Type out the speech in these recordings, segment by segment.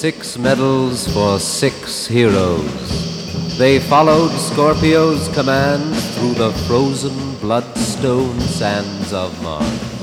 Six medals for six heroes. They followed Scorpio's command through the frozen bloodstone sands of Mars.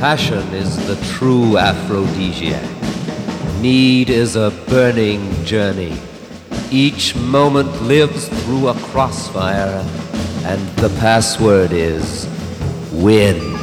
Passion is the true aphrodisiac. Need is a burning journey. Each moment lives through a crossfire, and the password is win.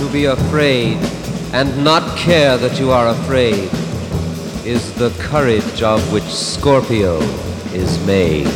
To be afraid and not care that you are afraid is the courage of which Scorpio is made.